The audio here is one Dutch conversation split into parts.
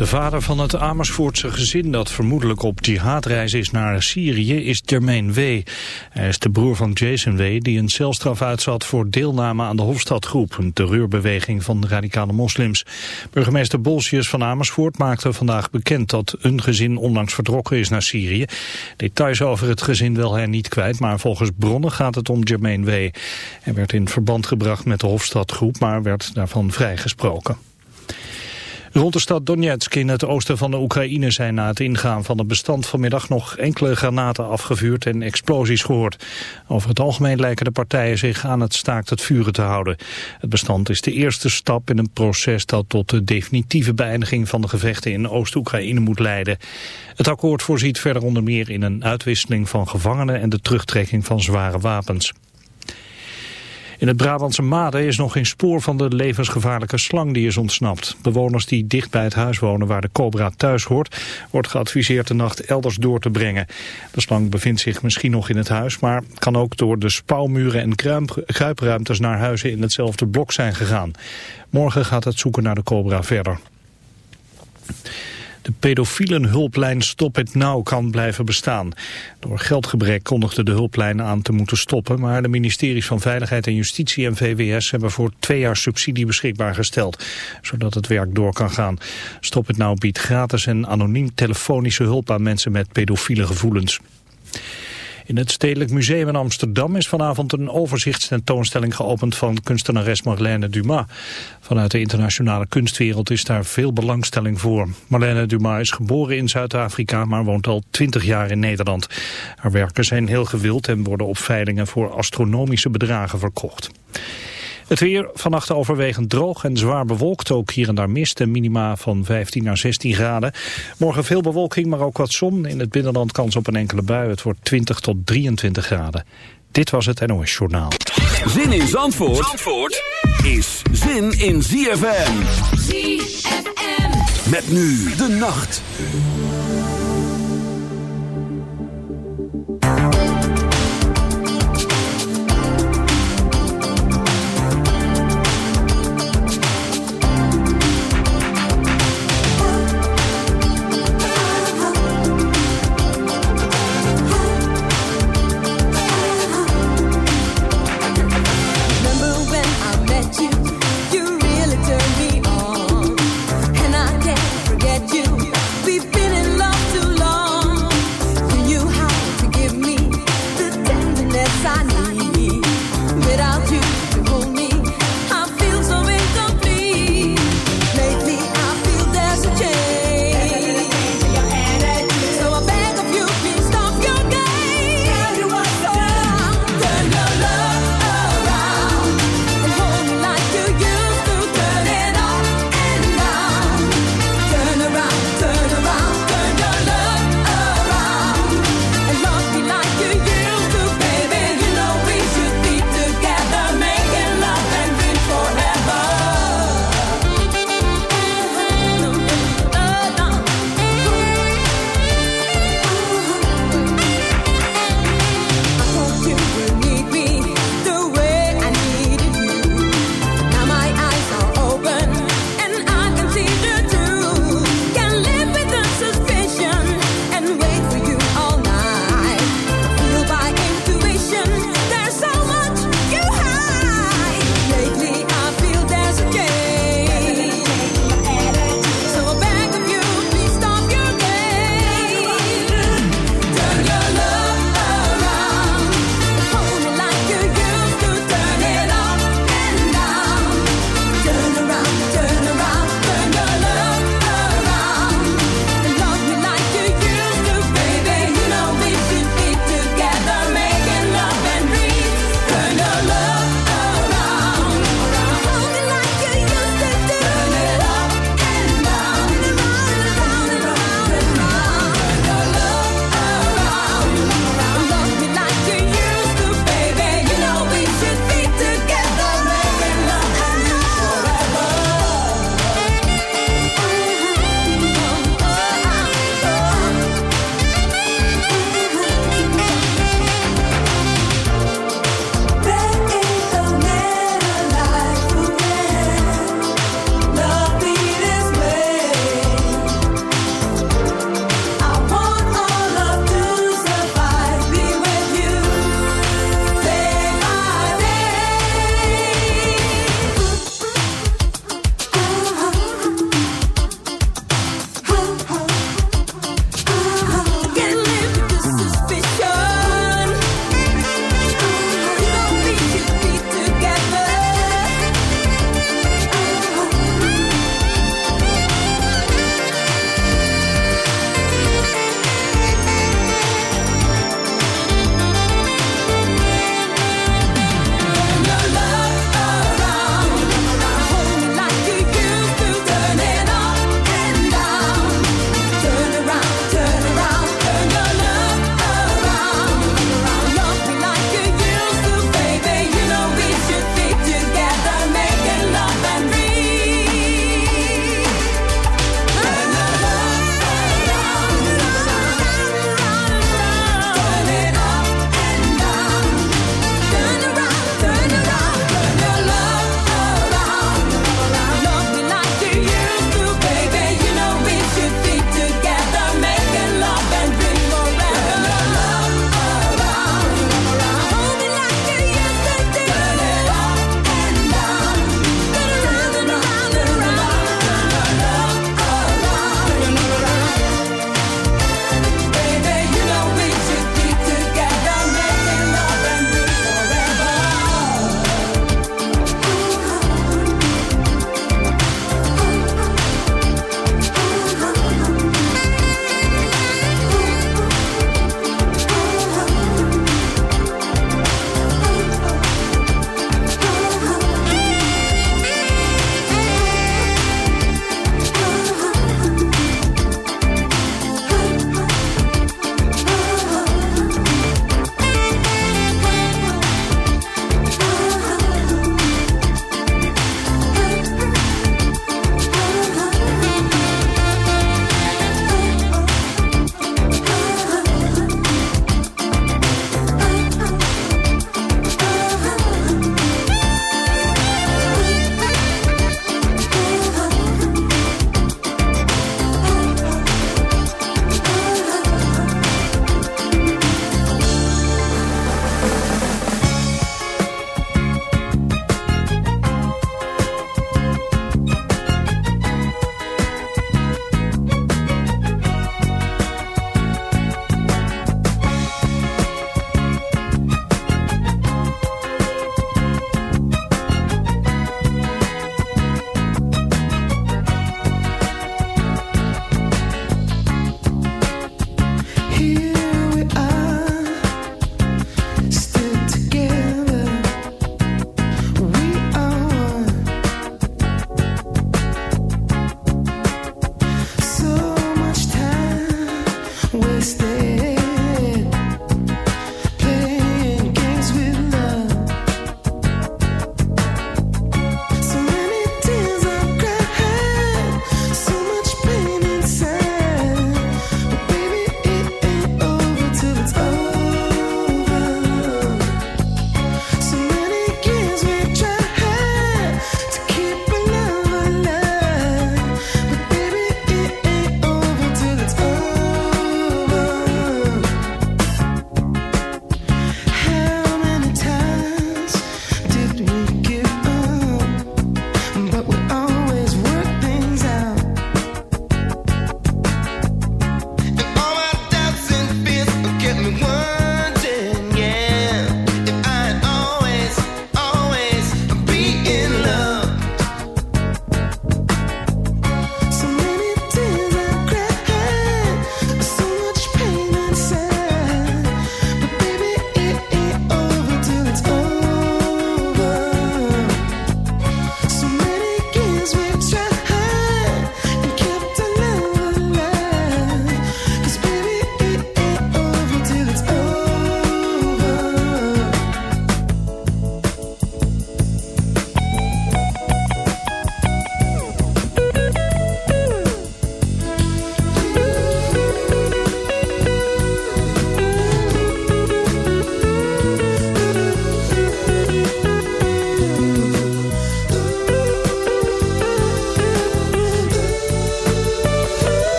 De vader van het Amersfoortse gezin dat vermoedelijk op jihadreis is naar Syrië is Jermaine W. Hij is de broer van Jason W. die een celstraf uitzat voor deelname aan de Hofstadgroep, een terreurbeweging van radicale moslims. Burgemeester Bolsius van Amersfoort maakte vandaag bekend dat een gezin onlangs vertrokken is naar Syrië. Details over het gezin wil hij niet kwijt, maar volgens bronnen gaat het om Jermaine W. Hij werd in verband gebracht met de Hofstadgroep, maar werd daarvan vrijgesproken. Rond de stad Donetsk in het oosten van de Oekraïne zijn na het ingaan van het bestand vanmiddag nog enkele granaten afgevuurd en explosies gehoord. Over het algemeen lijken de partijen zich aan het staakt het vuren te houden. Het bestand is de eerste stap in een proces dat tot de definitieve beëindiging van de gevechten in Oost-Oekraïne moet leiden. Het akkoord voorziet verder onder meer in een uitwisseling van gevangenen en de terugtrekking van zware wapens. In het Brabantse Maden is nog geen spoor van de levensgevaarlijke slang die is ontsnapt. Bewoners die dicht bij het huis wonen waar de cobra thuis hoort, wordt geadviseerd de nacht elders door te brengen. De slang bevindt zich misschien nog in het huis, maar kan ook door de spouwmuren en kruipruimtes naar huizen in hetzelfde blok zijn gegaan. Morgen gaat het zoeken naar de cobra verder. De pedofielenhulplijn Stop het Now kan blijven bestaan. Door geldgebrek kondigde de hulplijn aan te moeten stoppen... maar de ministeries van Veiligheid en Justitie en VWS... hebben voor twee jaar subsidie beschikbaar gesteld... zodat het werk door kan gaan. Stop het Now biedt gratis en anoniem telefonische hulp... aan mensen met pedofiele gevoelens. In het Stedelijk Museum in Amsterdam is vanavond een overzichtstentoonstelling geopend van kunstenares Marlène Dumas. Vanuit de internationale kunstwereld is daar veel belangstelling voor. Marlène Dumas is geboren in Zuid-Afrika, maar woont al twintig jaar in Nederland. Haar werken zijn heel gewild en worden op veilingen voor astronomische bedragen verkocht. Het weer vannacht overwegend droog en zwaar bewolkt. Ook hier en daar mist en minima van 15 naar 16 graden. Morgen veel bewolking, maar ook wat zon. In het binnenland kans op een enkele bui. Het wordt 20 tot 23 graden. Dit was het NOS Journaal. Zin in Zandvoort, Zandvoort is zin in ZFM. ZFM. Met nu de nacht.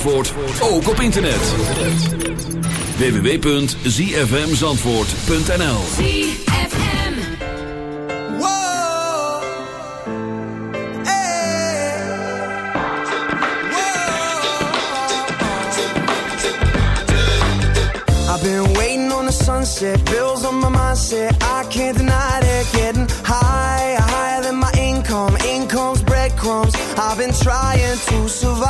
Zandvoort ook op internet. www.zfmzandvoort.nl ZFM. Hey. I've been waiting on the sunset, bills on my mindset. I can't deny it, getting higher, higher than my income. Income's breadcrumbs. I've been trying to survive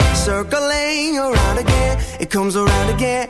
around again. It comes around again.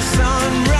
sunrise.